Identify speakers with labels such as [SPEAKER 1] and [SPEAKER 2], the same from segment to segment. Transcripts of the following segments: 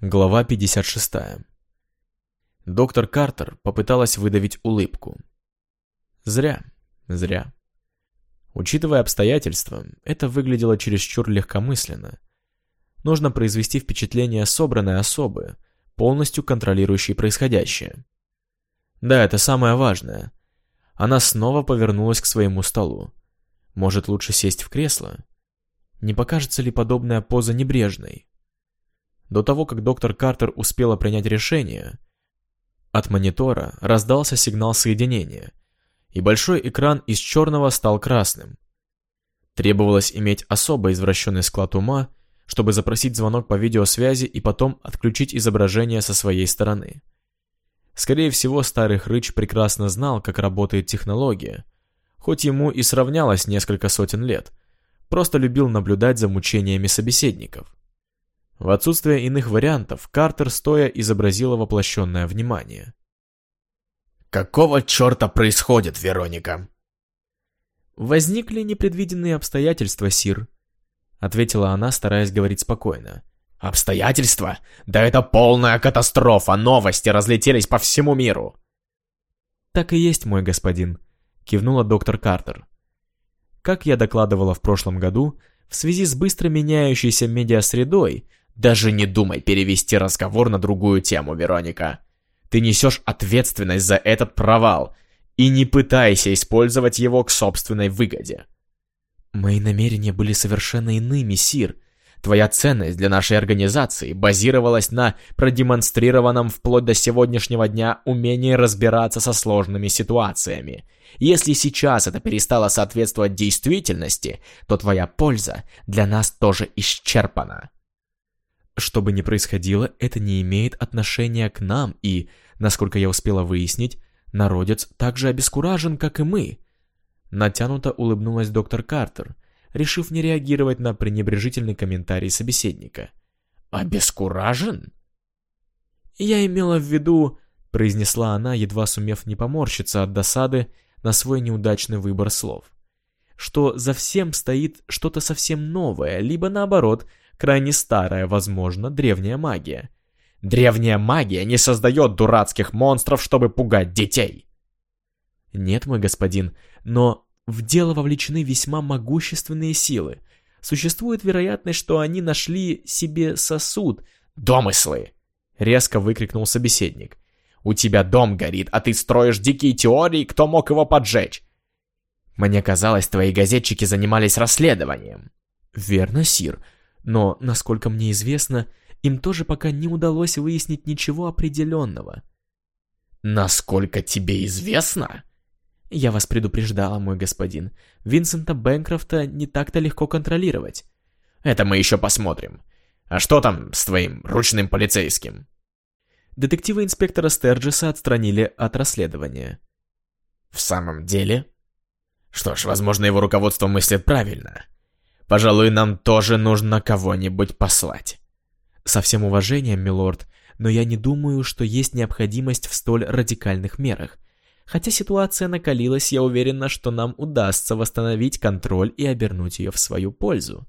[SPEAKER 1] Глава 56. Доктор Картер попыталась выдавить улыбку. Зря, зря. Учитывая обстоятельства, это выглядело чересчур легкомысленно. Нужно произвести впечатление собранной особы, полностью контролирующей происходящее. Да, это самое важное. Она снова повернулась к своему столу. Может, лучше сесть в кресло? Не покажется ли подобная поза небрежной? До того, как доктор Картер успела принять решение, от монитора раздался сигнал соединения, и большой экран из черного стал красным. Требовалось иметь особо извращенный склад ума, чтобы запросить звонок по видеосвязи и потом отключить изображение со своей стороны. Скорее всего, старый хрыч прекрасно знал, как работает технология, хоть ему и сравнялось несколько сотен лет, просто любил наблюдать за мучениями собеседников. В отсутствие иных вариантов, Картер стоя изобразила воплощенное внимание.
[SPEAKER 2] «Какого черта происходит, Вероника?»
[SPEAKER 1] «Возникли непредвиденные обстоятельства, Сир», — ответила она, стараясь говорить спокойно.
[SPEAKER 2] «Обстоятельства? Да это полная катастрофа! Новости разлетелись по всему миру!»
[SPEAKER 1] «Так и есть, мой господин», — кивнула доктор Картер. «Как я докладывала в прошлом году, в связи с быстро меняющейся медиасредой,
[SPEAKER 2] даже не думай перевести разговор на другую тему, Вероника. Ты несешь ответственность за этот провал, и не пытайся использовать его к собственной выгоде.
[SPEAKER 1] Мои намерения были совершенно иными, Сир.
[SPEAKER 2] Твоя ценность для нашей организации базировалась на продемонстрированном вплоть до сегодняшнего дня умении разбираться со сложными ситуациями. Если сейчас это перестало соответствовать действительности, то твоя польза для нас тоже исчерпана.
[SPEAKER 1] Что бы ни происходило, это не имеет отношения к нам, и, насколько я успела выяснить, народец так же обескуражен, как и мы. Натянуто улыбнулась доктор Картер, решив не реагировать на пренебрежительный комментарий собеседника.
[SPEAKER 2] «Обескуражен?»
[SPEAKER 1] «Я имела в виду...» — произнесла она, едва сумев не поморщиться от досады на свой неудачный выбор слов. «Что за всем стоит что-то совсем новое, либо наоборот, крайне старая, возможно, древняя магия.
[SPEAKER 2] Древняя магия не создает дурацких монстров, чтобы пугать детей.
[SPEAKER 1] Нет, мой господин, но в дело вовлечены весьма могущественные силы. Существует вероятность, что они нашли себе сосуд.
[SPEAKER 2] «Домыслы!» — резко выкрикнул собеседник. «У тебя дом горит, а ты строишь дикие теории, кто мог его поджечь!» «Мне казалось, твои газетчики занимались расследованием».
[SPEAKER 1] «Верно, Сир, но, насколько мне известно, им тоже пока не удалось выяснить ничего определенного.
[SPEAKER 2] «Насколько тебе известно?»
[SPEAKER 1] «Я вас предупреждала, мой господин. Винсента Бэнкрофта не так-то легко контролировать».
[SPEAKER 2] «Это мы еще посмотрим. А что там с твоим ручным полицейским?»
[SPEAKER 1] Детективы инспектора Стерджеса отстранили от расследования.
[SPEAKER 2] «В самом деле?» «Что ж, возможно, его руководство мыслит правильно. Пожалуй, нам тоже нужно кого-нибудь послать.
[SPEAKER 1] Со всем уважением, милорд, но я не думаю, что есть необходимость в столь радикальных мерах. Хотя ситуация накалилась, я уверена, что нам удастся восстановить контроль и обернуть ее в свою пользу.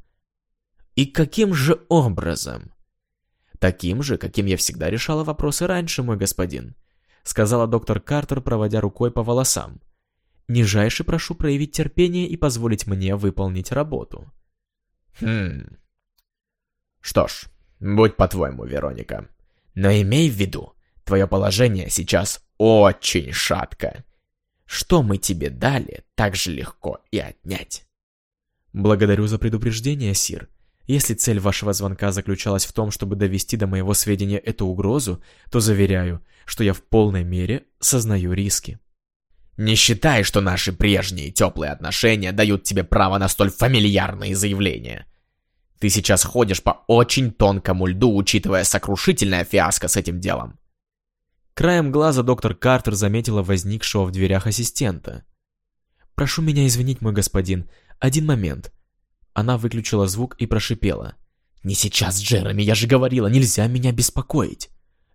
[SPEAKER 2] И каким же образом?
[SPEAKER 1] Таким же, каким я всегда решала вопросы раньше, мой господин, сказала доктор Картер, проводя рукой по волосам. Нижайше прошу проявить терпение и позволить мне выполнить работу.
[SPEAKER 2] Хм. Что ж, будь по-твоему, Вероника. Но имей в виду, твое положение сейчас очень шатко. Что мы тебе дали, так же легко и отнять.
[SPEAKER 1] Благодарю за предупреждение, Сир. Если цель вашего звонка заключалась в том, чтобы довести до моего сведения эту угрозу, то заверяю, что я в полной мере сознаю риски.
[SPEAKER 2] Не считай, что наши прежние теплые отношения дают тебе право на столь фамильярные заявления. Ты сейчас ходишь по очень тонкому льду, учитывая сокрушительное фиаско с этим делом.
[SPEAKER 1] Краем глаза доктор Картер заметила возникшего в дверях ассистента. «Прошу меня извинить, мой господин. Один момент». Она выключила звук и прошипела.
[SPEAKER 2] «Не сейчас, Джереми, я же говорила, нельзя меня беспокоить».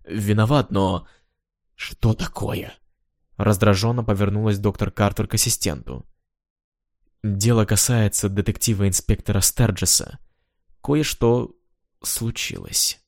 [SPEAKER 1] «Виноват, но...»
[SPEAKER 2] «Что такое?»
[SPEAKER 1] Раздраженно повернулась доктор Картер к ассистенту. «Дело касается детектива-инспектора Стерджеса. Кое-что случилось».